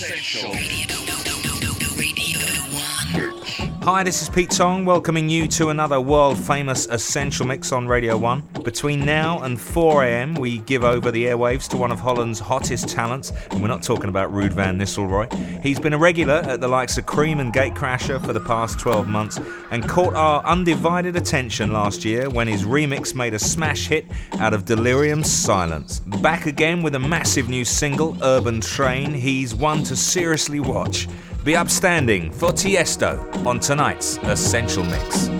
Essential. Hi, this is Pete Tong, welcoming you to another world famous Essential Mix on Radio 1. Between now and 4am, we give over the airwaves to one of Holland's hottest talents, and we're not talking about Ruud van Nistelrooy. He's been a regular at the likes of Cream and Gatecrasher for the past 12 months, and caught our undivided attention last year when his remix made a smash hit out of Delerium's Silence. Back again with a massive new single, Urban Train, he's one to seriously watch. Be upstanding for Tiesto on tonight's Essential Mix.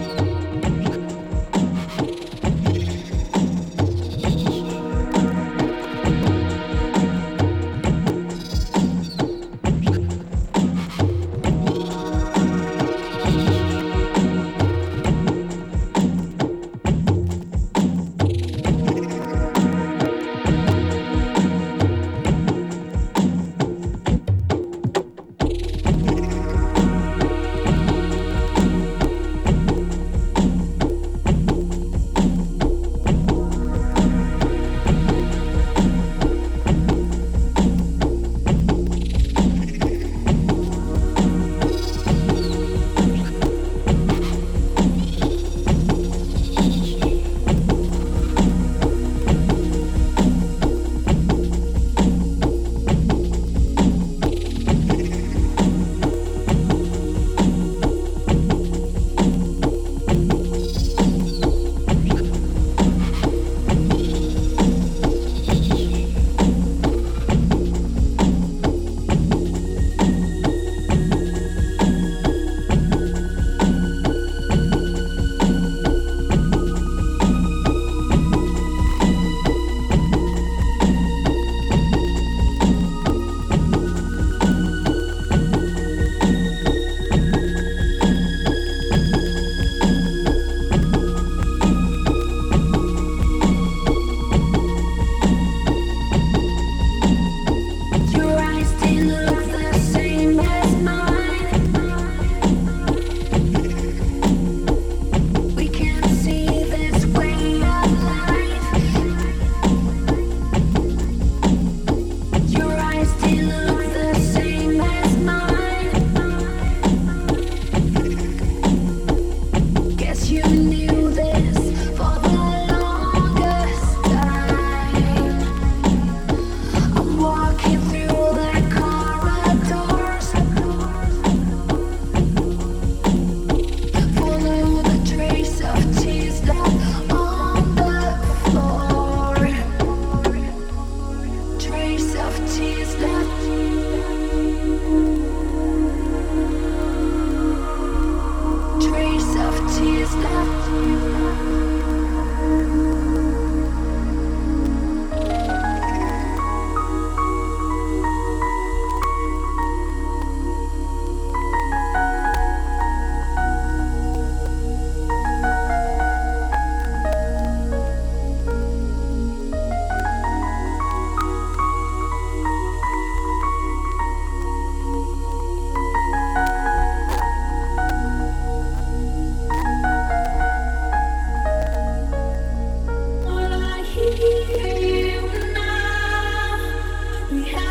we have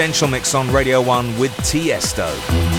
Essential Mix on Radio 1 with Tiesto.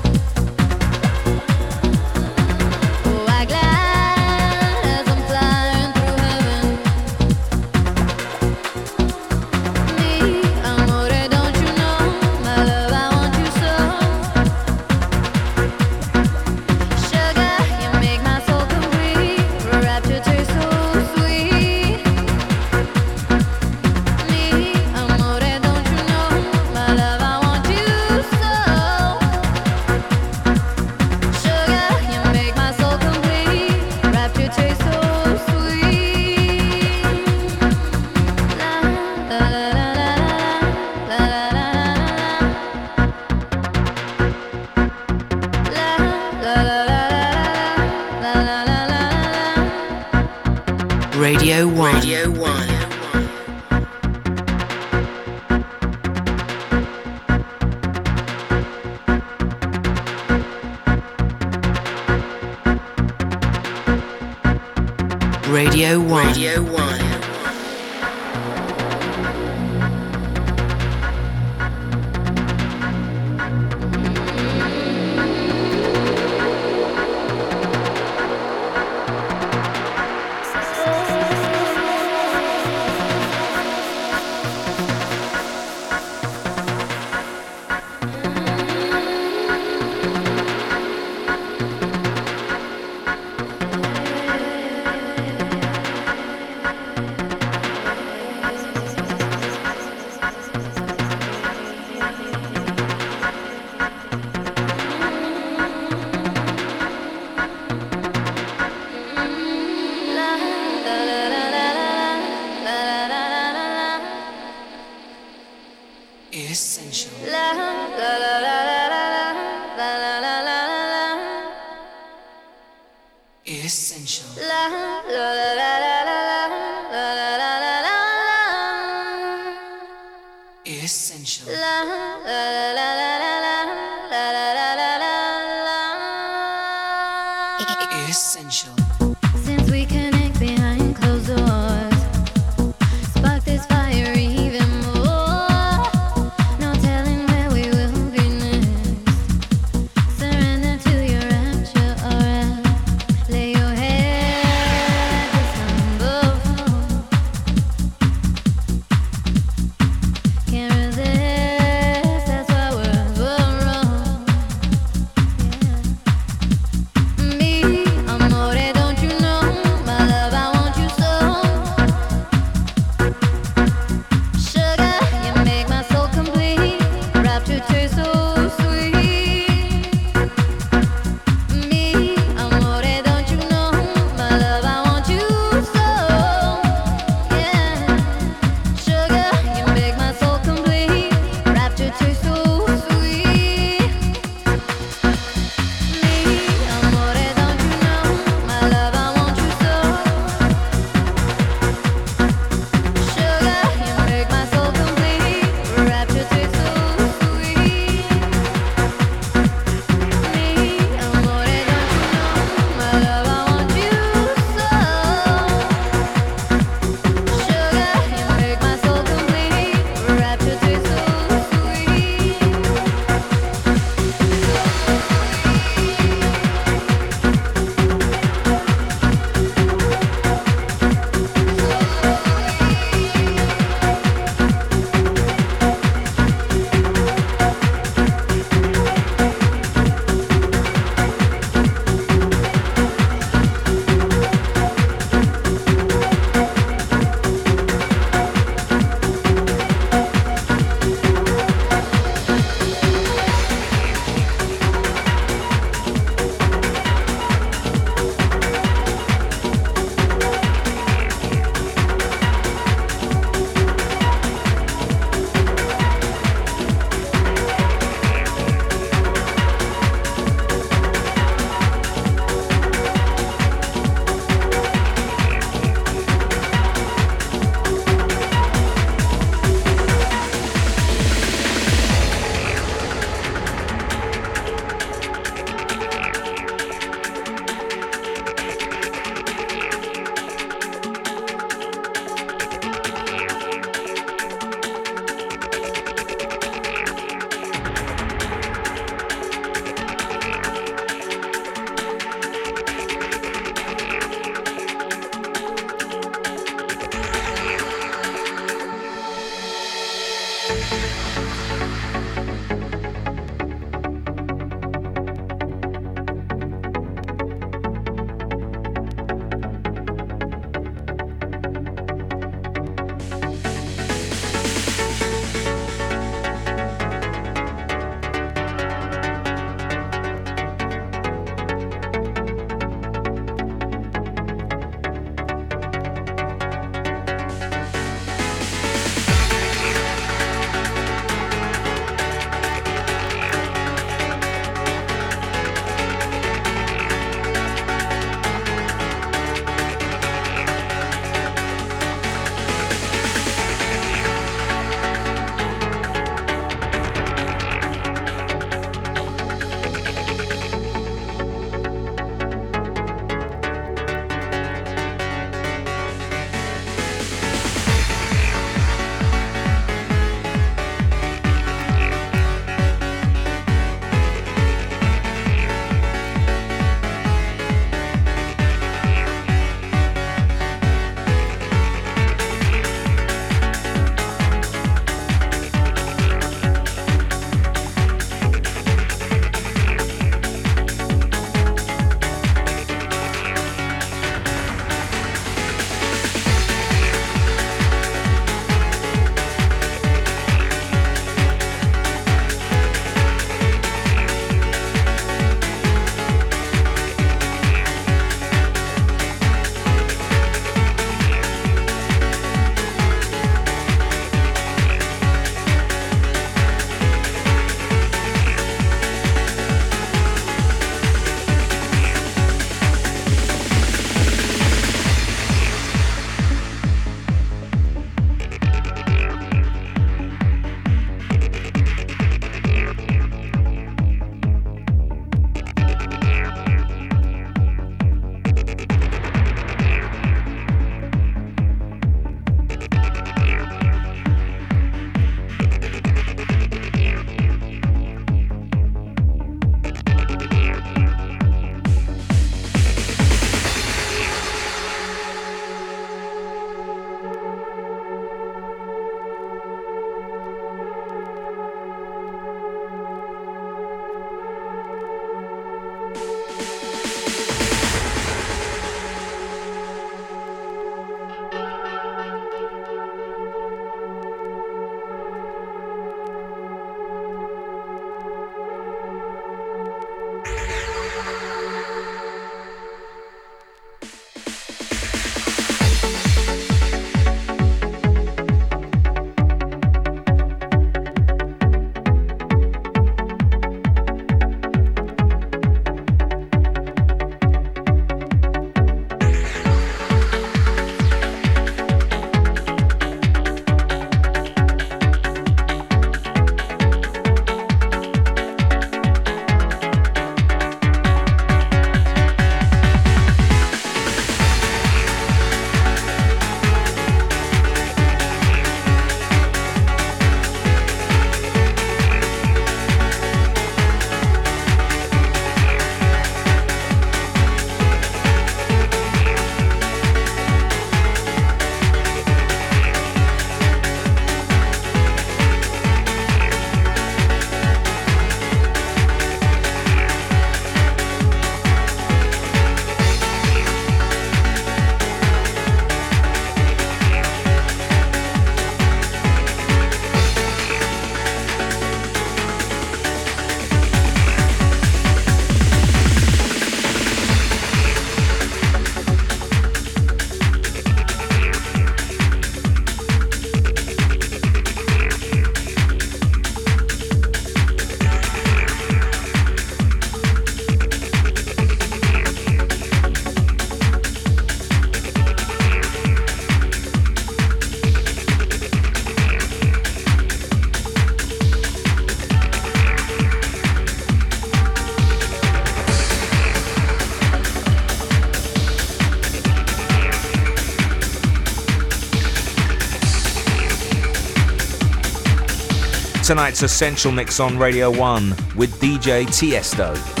Tonight's Essential Mix on Radio 1 with DJ Tiesto.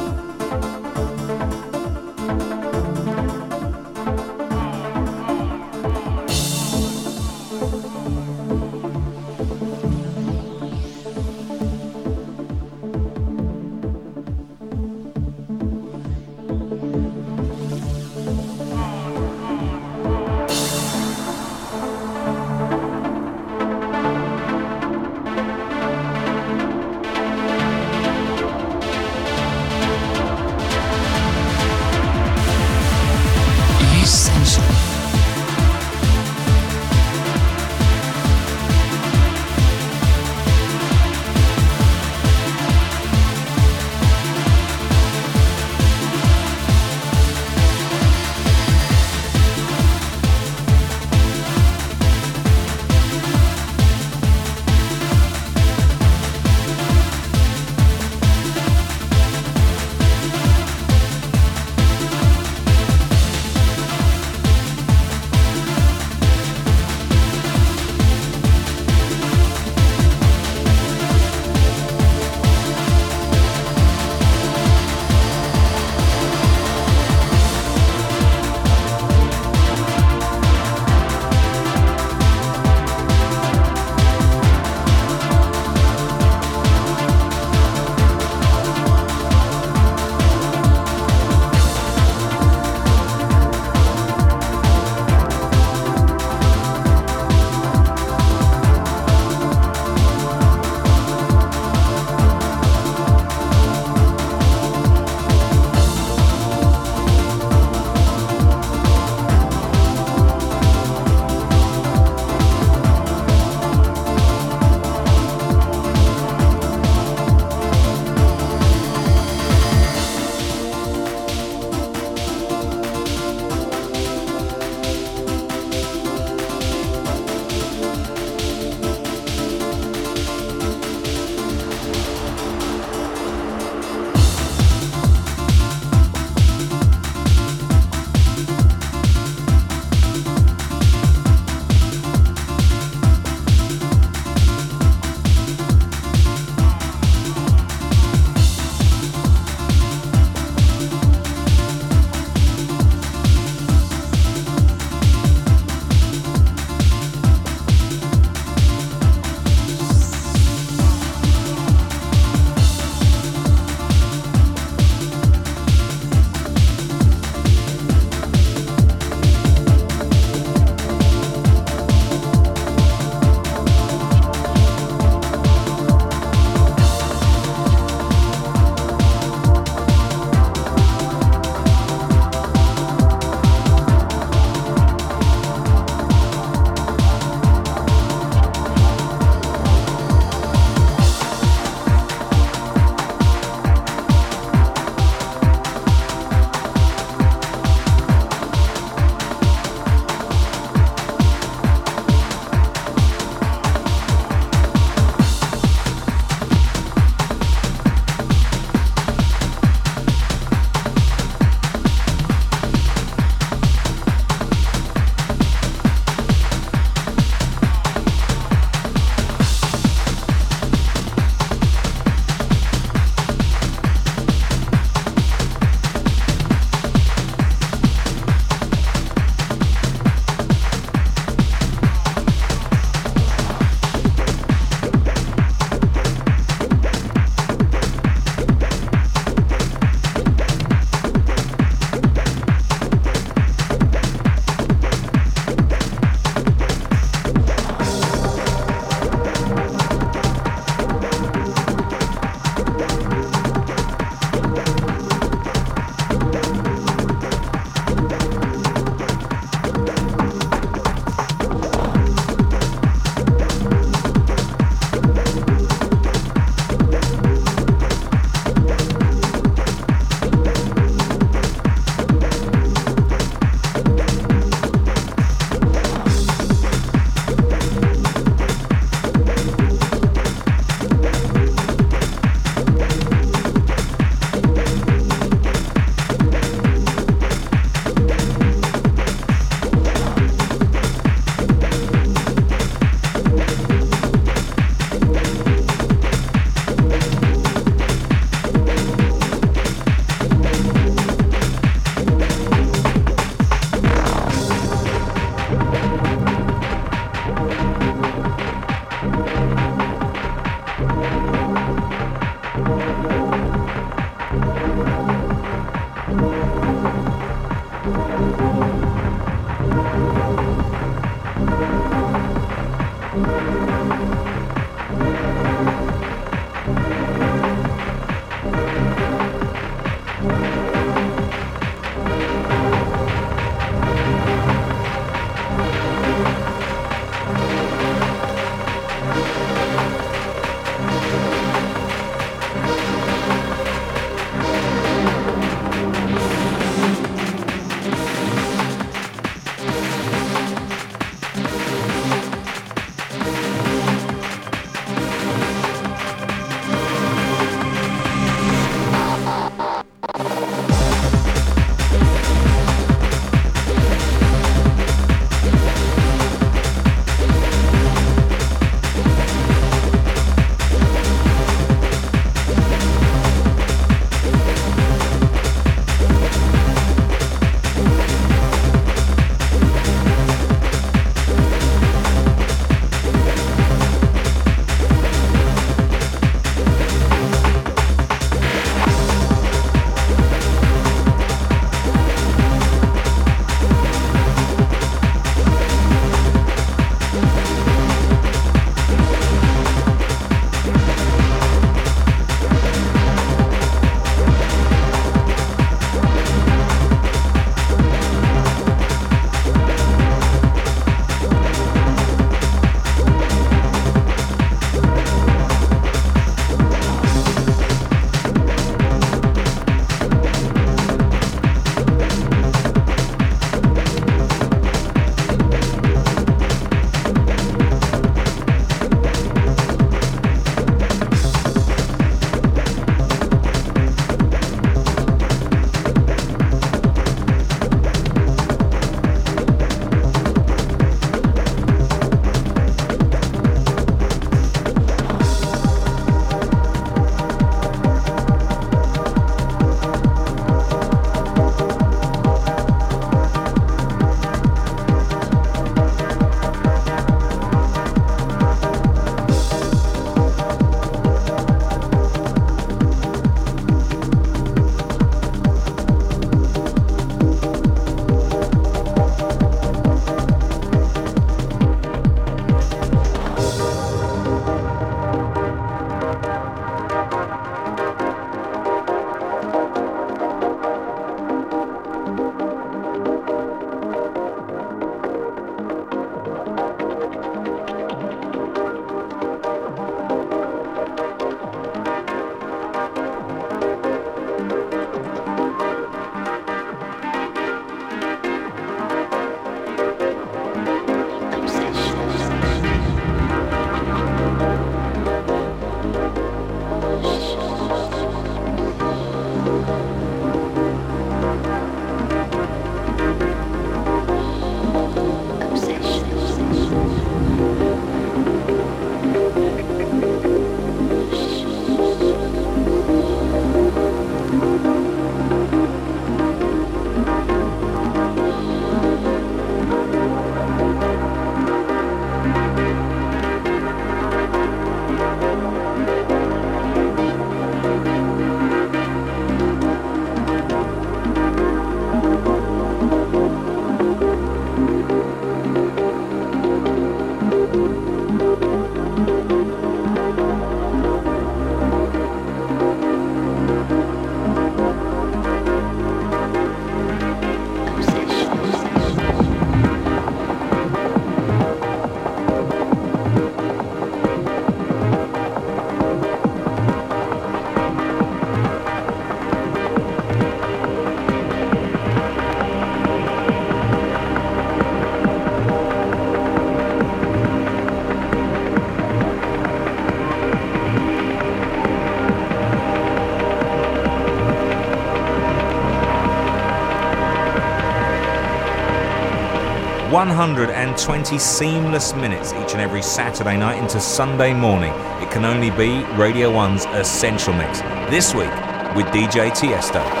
120 seamless minutes each and every Saturday night into Sunday morning. It can only be Radio 1's Essential Mix. This week with DJ Tiesto.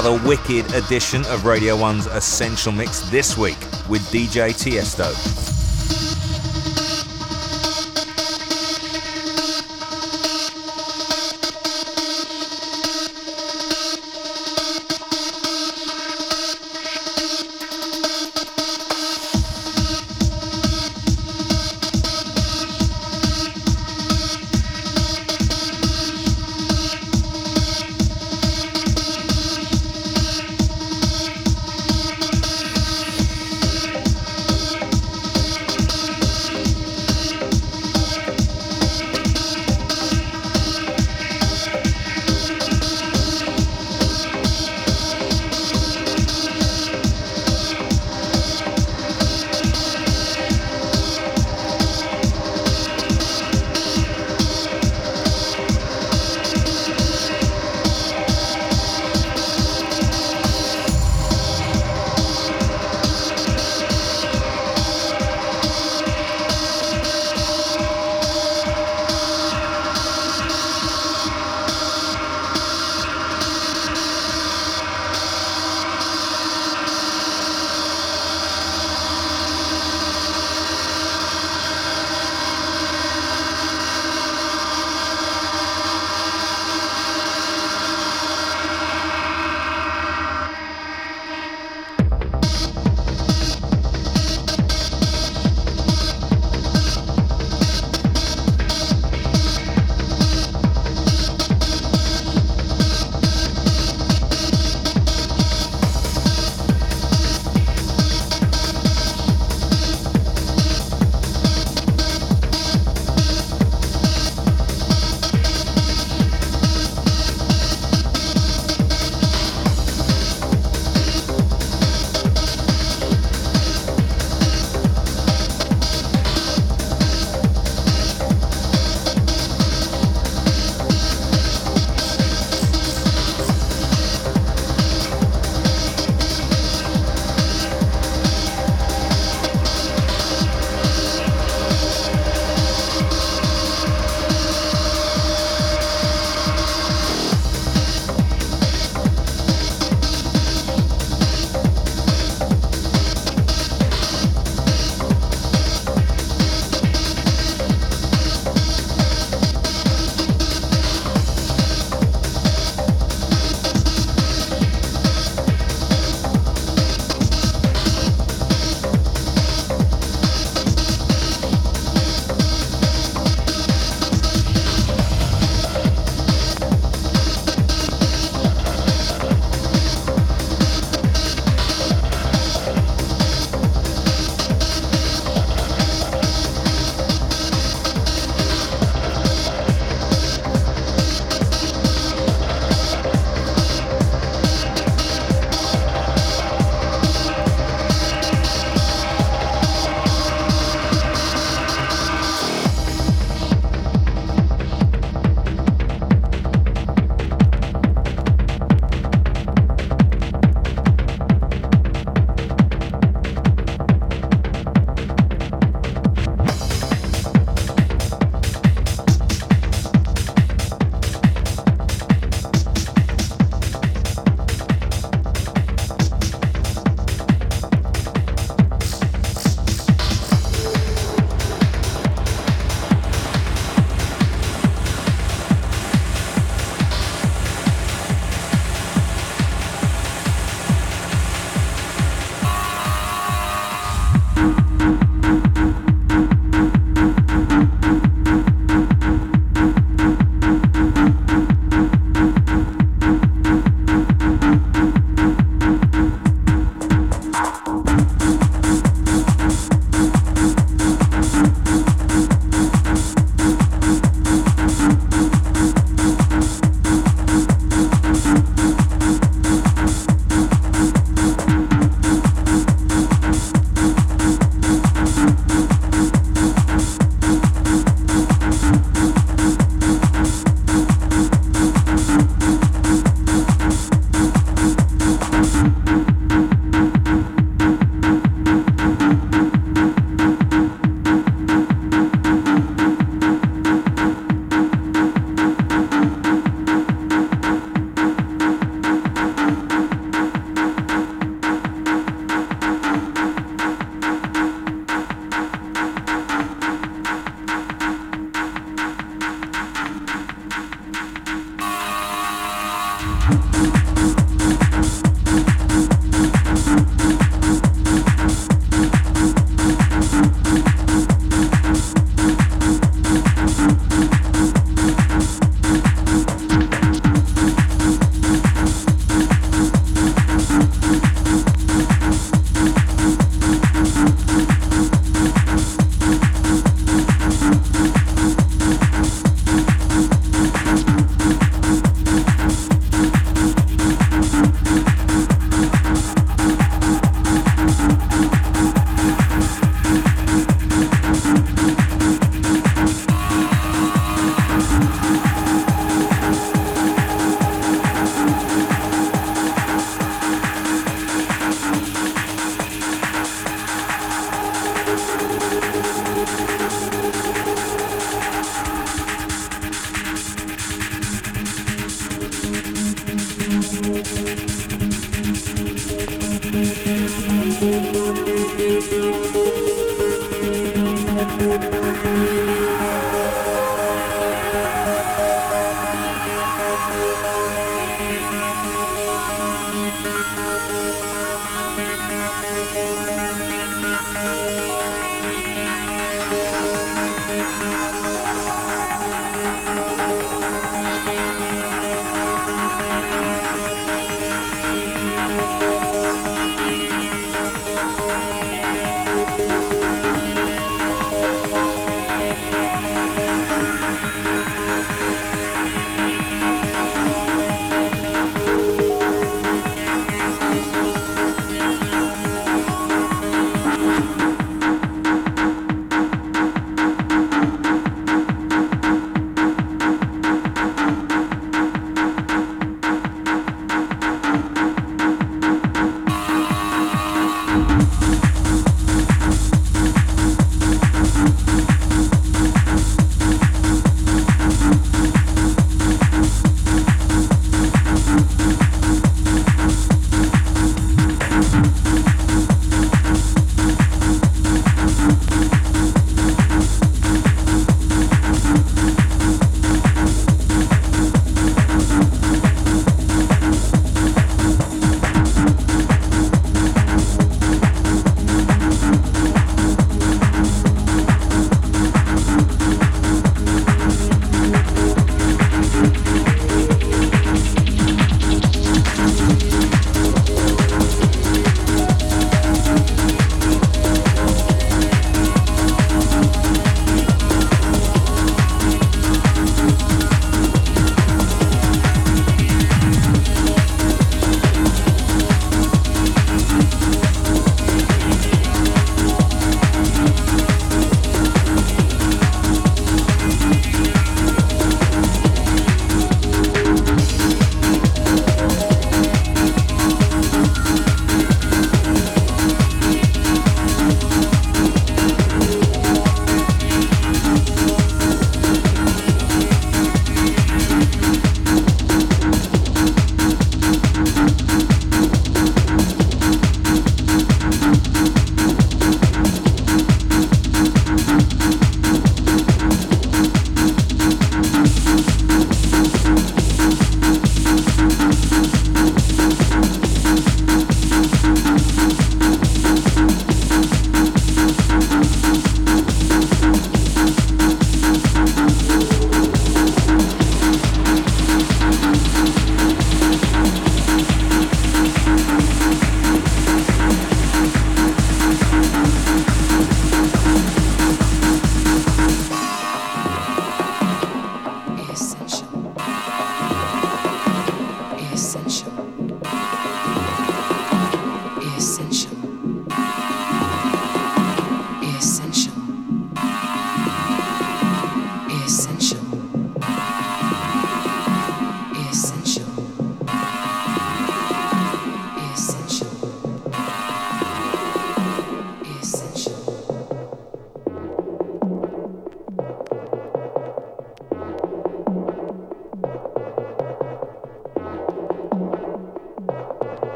Another wicked edition of Radio 1's Essential Mix this week with DJ Tiesto.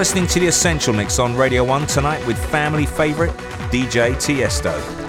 Listening to The Essential Mix on Radio 1 tonight with family favourite DJ Tiesto.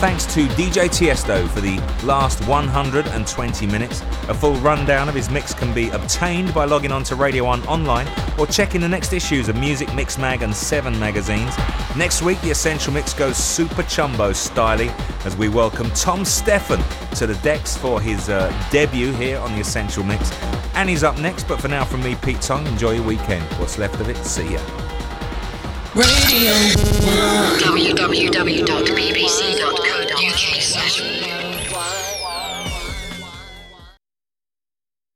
Thanks to DJ Tiesto for the last 120 minutes. A full rundown of his mix can be obtained by logging on to Radio 1 online or checking the next issues of Muzik Mix Mag and 7 magazines. Next week, the Essential Mix goes Superchumbo styly as we welcome Tom Stephan to the decks for his uh, debut here on the Essential Mix. And he's up next, but for now, from me, Pete Tong, enjoy your weekend. What's left of it, see ya. Radio. www.bbc.co.uk